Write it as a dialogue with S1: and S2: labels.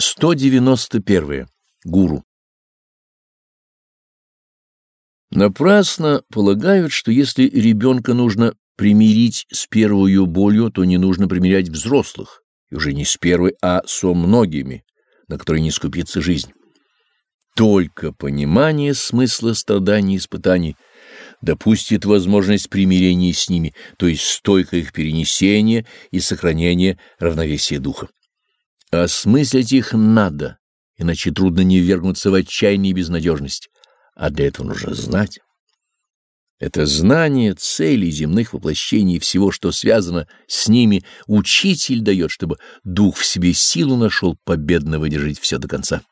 S1: 191. Гуру. Напрасно полагают, что если ребенка нужно примирить с первой ее болью, то не нужно примирять взрослых, и уже не с первой, а со многими, на которые не скупится жизнь. Только понимание смысла страданий и испытаний допустит возможность примирения с ними, то есть стойкое их перенесения и сохранения равновесия духа. Осмыслить их надо, иначе трудно не ввергнуться в отчаяние и безнадежность, а для этого нужно знать. Это знание целей земных воплощений и всего, что связано с ними, учитель дает, чтобы дух в себе силу нашел победно выдержать все до конца.